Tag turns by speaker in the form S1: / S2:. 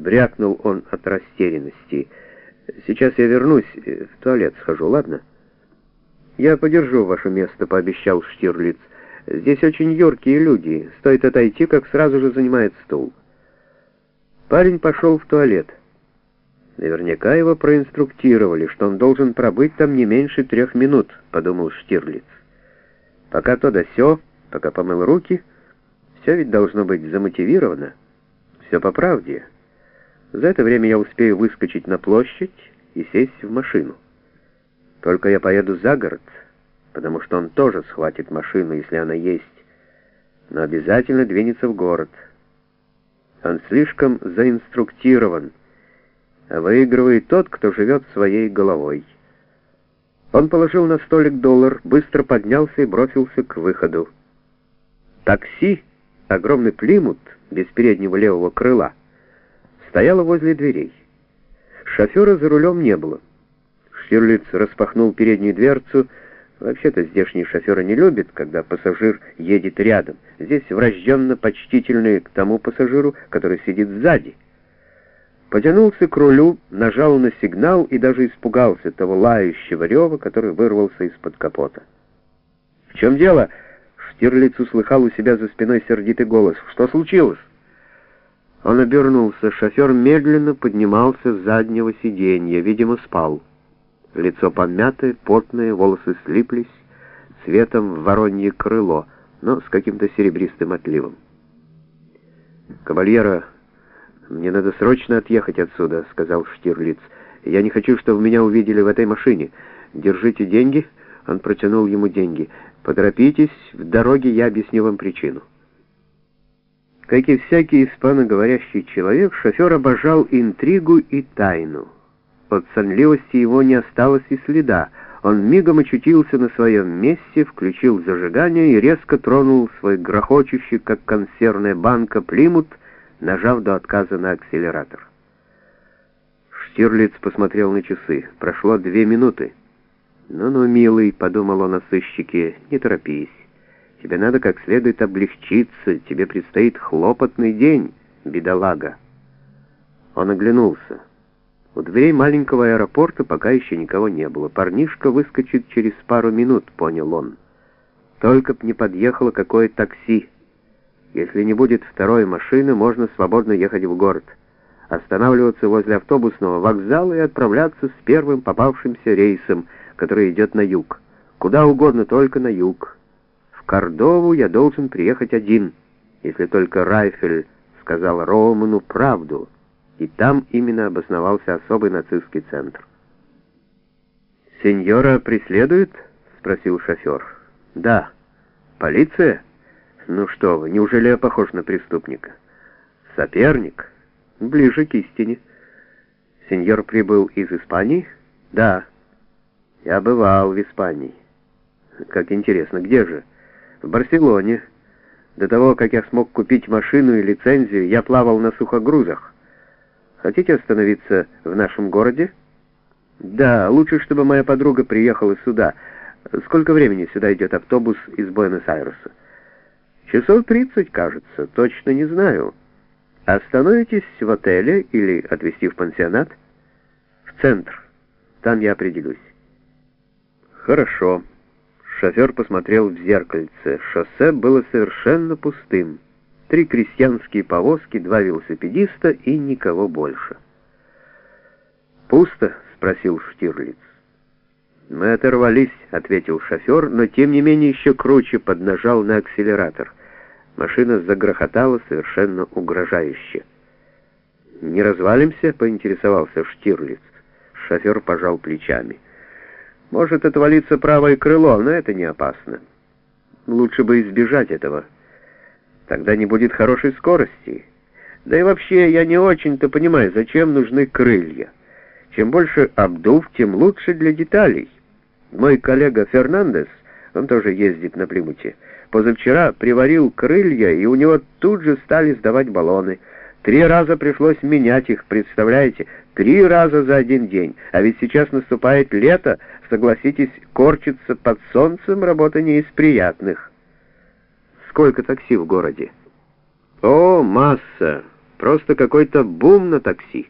S1: Брякнул он от растерянности. «Сейчас я вернусь, в туалет схожу, ладно?» «Я подержу ваше место», — пообещал Штирлиц. «Здесь очень юркие люди. Стоит отойти, как сразу же занимает стул». Парень пошел в туалет. Наверняка его проинструктировали, что он должен пробыть там не меньше трех минут, подумал Штирлиц. Пока то да сё, пока помыл руки, все ведь должно быть замотивировано. Все по правде. За это время я успею выскочить на площадь и сесть в машину. Только я поеду за город, потому что он тоже схватит машину, если она есть, но обязательно двинется в город. Он слишком заинструктирован, выигрывает тот, кто живет своей головой. Он положил на столик доллар, быстро поднялся и бросился к выходу. Такси, огромный плимут, без переднего левого крыла, стояло возле дверей. Шофера за рулем не было. Штирлиц распахнул переднюю дверцу. Вообще-то здешние шоферы не любят, когда пассажир едет рядом. Здесь врожденно почтительные к тому пассажиру, который сидит сзади. Потянулся к рулю, нажал на сигнал и даже испугался того лающего рева, который вырвался из-под капота. «В чем дело?» Штирлиц услыхал у себя за спиной сердитый голос. «Что случилось?» Он обернулся. Шофер медленно поднимался с заднего сиденья, видимо, спал. Лицо помятое, потное, волосы слиплись, цветом в воронье крыло, но с каким-то серебристым отливом. «Кавальера...» «Мне надо срочно отъехать отсюда», — сказал Штирлиц. «Я не хочу, чтобы меня увидели в этой машине. Держите деньги». Он протянул ему деньги. «Поторопитесь, в дороге я объясню вам причину». Как и всякий испаноговорящий человек, шофер обожал интригу и тайну. От сонливости его не осталось и следа. Он мигом очутился на своем месте, включил зажигание и резко тронул свой грохочущий, как консервная банка, плимут, нажав до отказа на акселератор. Штирлиц посмотрел на часы. Прошло две минуты. «Ну-ну, милый», — подумал он о сыщике, — «не торопись. Тебе надо как следует облегчиться, тебе предстоит хлопотный день, бедолага». Он оглянулся. У дверей маленького аэропорта пока еще никого не было. Парнишка выскочит через пару минут, понял он. Только б не подъехало какое такси. Если не будет второй машины, можно свободно ехать в город, останавливаться возле автобусного вокзала и отправляться с первым попавшимся рейсом, который идет на юг. Куда угодно, только на юг. Кордову я должен приехать один, если только Райфель сказал Роуману правду, и там именно обосновался особый нацистский центр. «Сеньора преследует?» — спросил шофер. «Да». «Полиция?» Ну что вы, неужели я похож на преступника? Соперник? Ближе к истине. Сеньор прибыл из Испании? Да. Я бывал в Испании. Как интересно, где же? В Барселоне. До того, как я смог купить машину и лицензию, я плавал на сухогрузах. Хотите остановиться в нашем городе? Да, лучше, чтобы моя подруга приехала сюда. Сколько времени сюда идет автобус из Буэнос-Айреса? Часов тридцать, кажется, точно не знаю. Остановитесь в отеле или отвезти в пансионат? В центр. Там я определюсь. Хорошо. Шофер посмотрел в зеркальце. Шоссе было совершенно пустым. Три крестьянские повозки, два велосипедиста и никого больше. «Пусто?» — спросил Штирлиц. «Мы оторвались», — ответил шофер, но тем не менее еще круче поднажал на акселератор — Машина загрохотала совершенно угрожающе. «Не развалимся?» — поинтересовался Штирлиц. Шофер пожал плечами. «Может отвалиться правое крыло, но это не опасно. Лучше бы избежать этого. Тогда не будет хорошей скорости. Да и вообще я не очень-то понимаю, зачем нужны крылья. Чем больше обдув, тем лучше для деталей. Мой коллега Фернандес, он тоже ездит на Плимуте, Позавчера приварил крылья, и у него тут же стали сдавать баллоны. Три раза пришлось менять их, представляете? Три раза за один день. А ведь сейчас наступает лето, согласитесь, корчиться под солнцем работа не из приятных. Сколько такси в городе? О, масса! Просто какой-то бум на такси.